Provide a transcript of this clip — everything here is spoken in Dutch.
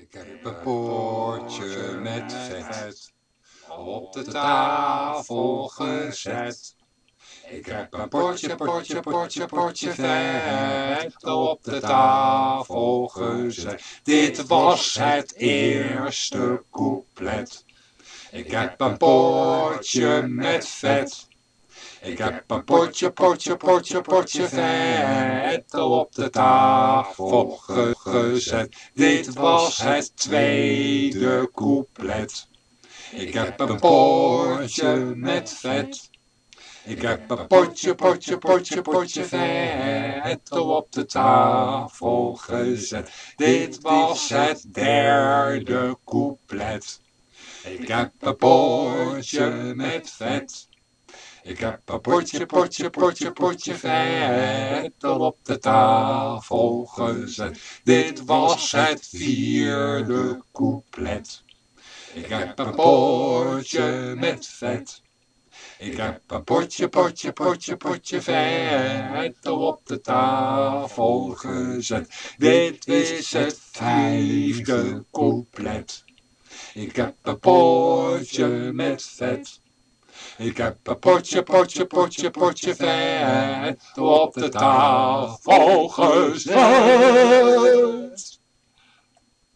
Ik heb een poortje met vet op de tafel gezet. Ik heb een potje, potje, potje, potje vet op de tafel gezet. Dit was het eerste couplet. Ik heb een potje met vet. Ik heb een potje, potje, potje, potje vet op de tafel gezet. Dit was het tweede couplet. Ik heb een potje met vet. Ik heb een potje, potje, potje, potje vet op de tafel gezet. Dit was het derde couplet. Ik heb een potje met vet. Ik heb een potje, potje, potje, potje vet op de tafel gezet. Dit was het vierde couplet. Ik heb een potje met vet. Ik heb een potje, potje, potje, potje vet op de tafel gezet. Dit is het vijfde couplet. Ik heb een potje met vet. Ik heb een potje, potje, potje, potje vet op de tafel gezet.